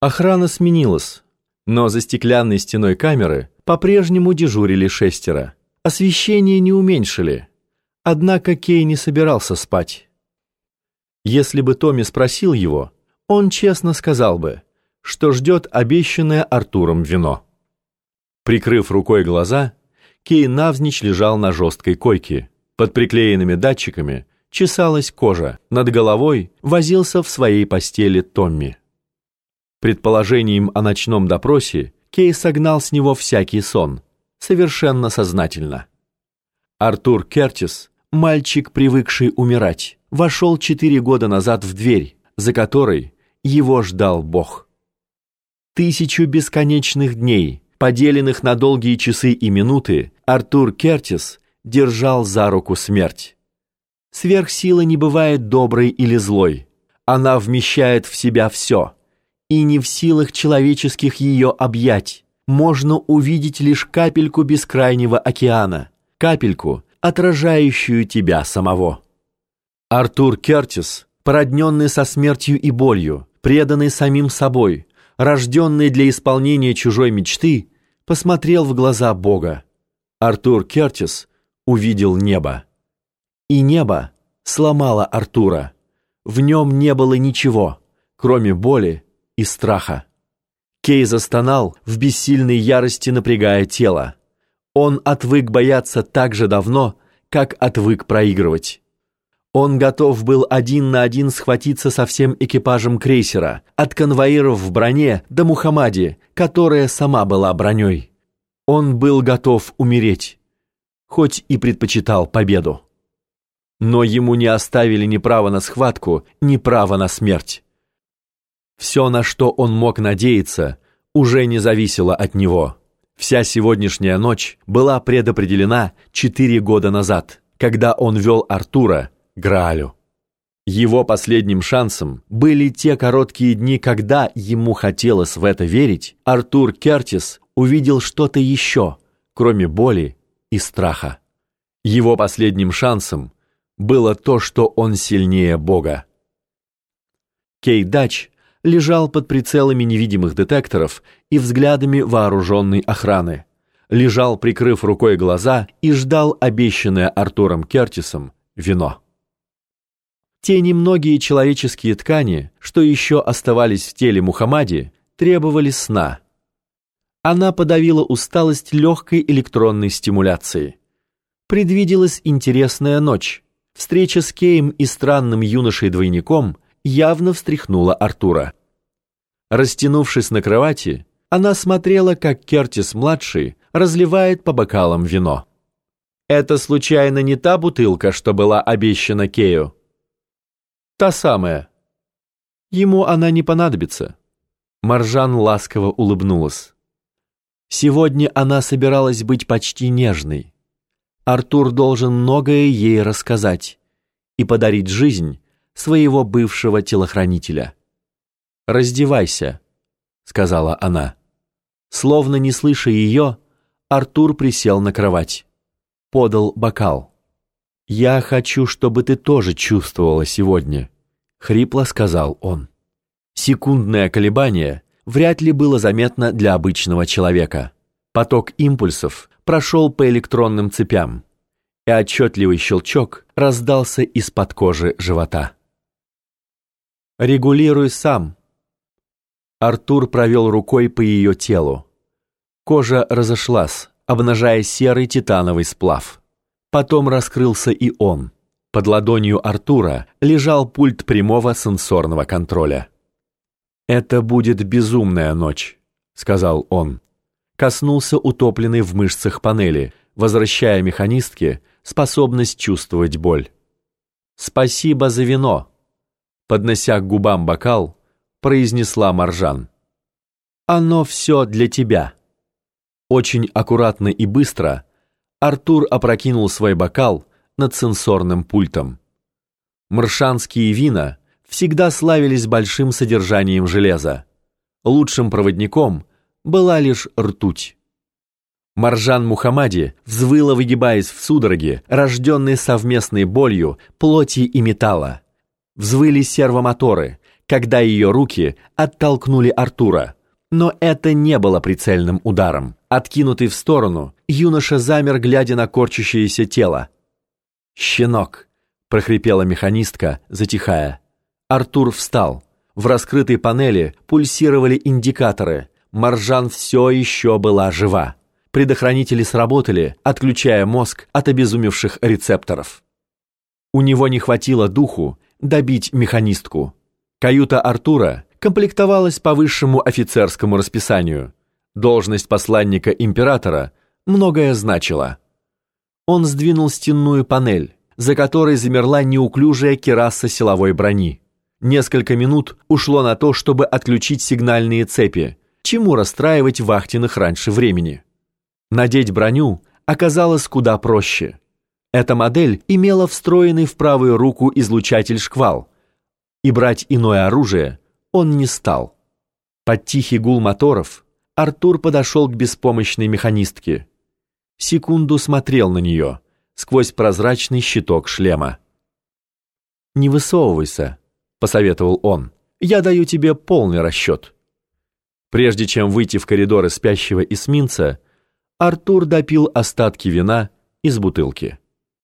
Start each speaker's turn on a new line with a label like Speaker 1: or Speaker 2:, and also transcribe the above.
Speaker 1: Охрана сменилась, но за стеклянной стеной камеры по-прежнему дежурили шестеро. Освещение не уменьшили, однако Кей не собирался спать. Если бы Томми спросил его, он честно сказал бы, что ждет обещанное Артуром вино. Прикрыв рукой глаза, Кей навзничь лежал на жесткой койке. Под приклеенными датчиками чесалась кожа, над головой возился в своей постели Томми. Предположением о ночном допросе Кей согнал с него всякий сон, совершенно сознательно. Артур Кертис, мальчик, привыкший умирать, вошел четыре года назад в дверь, за которой его ждал Бог. Тысячу бесконечных дней, поделенных на долгие часы и минуты, Артур Кертис держал за руку смерть. Сверхсила не бывает доброй или злой. Она вмещает в себя все, и не в силах человеческих ее объять. Можно увидеть лишь капельку бескрайнего океана, капельку, отражающую тебя самого. Артур Кертис, породненный со смертью и болью, преданный самим собой, рожденный для исполнения чужой мечты, посмотрел в глаза Бога. Артур Кертис увидел небо. И небо сломало Артура. В нем не было ничего, кроме боли и страха. Кей застонал, в бессильной ярости напрягая тело. Он отвык бояться так же давно, как отвык проигрывать. Он готов был один на один схватиться со всем экипажем крейсера, от конвоиров в броне до Мухаммади, которая сама была броней. Он был готов умереть, хоть и предпочитал победу. Но ему не оставили ни права на схватку, ни права на смерть. Все, на что он мог надеяться, уже не зависело от него. Вся сегодняшняя ночь была предопределена четыре года назад, когда он вел Артура Граалю. Его последним шансом были те короткие дни, когда ему хотелось в это верить, Артур Кертис увидел что-то еще, кроме боли и страха. Его последним шансом было то, что он сильнее Бога. Кей Дач лежал под прицелами невидимых детекторов и взглядами вооруженной охраны. Лежал, прикрыв рукой глаза, и ждал обещанное Артуром Кертисом вино. Те немногие человеческие ткани, что еще оставались в теле Мухаммади, требовали сна. Она подавила усталость легкой электронной стимуляцией. Предвиделась интересная ночь. Встреча с Кеем и странным юношей-двойником явно встряхнула Артура. Растянувшись на кровати, она смотрела, как Кертис-младший разливает по бокалам вино. «Это случайно не та бутылка, что была обещана Кею?» «Та самая. Ему она не понадобится». Маржан ласково улыбнулась. Сегодня она собиралась быть почти нежной. Артур должен многое ей рассказать и подарить жизнь своего бывшего телохранителя. «Раздевайся», — сказала она. Словно не слыша ее, Артур присел на кровать. Подал бокал. «Я хочу, чтобы ты тоже чувствовала сегодня», — хрипло сказал он. Секундное колебание вряд ли было заметно для обычного человека. Поток импульсов прошел по электронным цепям, и отчетливый щелчок раздался из-под кожи живота. «Регулируй сам», Артур провел рукой по ее телу. Кожа разошлась, обнажая серый титановый сплав. Потом раскрылся и он. Под ладонью Артура лежал пульт прямого сенсорного контроля. «Это будет безумная ночь», — сказал он. Коснулся утопленной в мышцах панели, возвращая механистке способность чувствовать боль. «Спасибо за вино», — поднося к губам бокал, произнесла Маржан. «Оно все для тебя». Очень аккуратно и быстро Артур опрокинул свой бокал над сенсорным пультом. Маршанские вина всегда славились большим содержанием железа. Лучшим проводником была лишь ртуть. Маржан Мухаммади взвыла, выгибаясь в судороге, рожденной совместной болью плоти и металла. Взвыли сервомоторы, когда ее руки оттолкнули Артура. Но это не было прицельным ударом. Откинутый в сторону, юноша замер, глядя на корчащееся тело. «Щенок!» — прохрипела механистка, затихая. Артур встал. В раскрытой панели пульсировали индикаторы. Маржан все еще была жива. Предохранители сработали, отключая мозг от обезумевших рецепторов. У него не хватило духу добить механистку. Каюта Артура комплектовалась по высшему офицерскому расписанию. Должность посланника императора многое значила. Он сдвинул стенную панель, за которой замерла неуклюжая кераса силовой брони. Несколько минут ушло на то, чтобы отключить сигнальные цепи, чему расстраивать вахтенных раньше времени. Надеть броню оказалось куда проще. Эта модель имела встроенный в правую руку излучатель шквал, и брать иное оружие он не стал. Под тихий гул моторов Артур подошел к беспомощной механистке. Секунду смотрел на нее сквозь прозрачный щиток шлема. «Не высовывайся», — посоветовал он. «Я даю тебе полный расчет». Прежде чем выйти в коридоры спящего эсминца, Артур допил остатки вина из бутылки.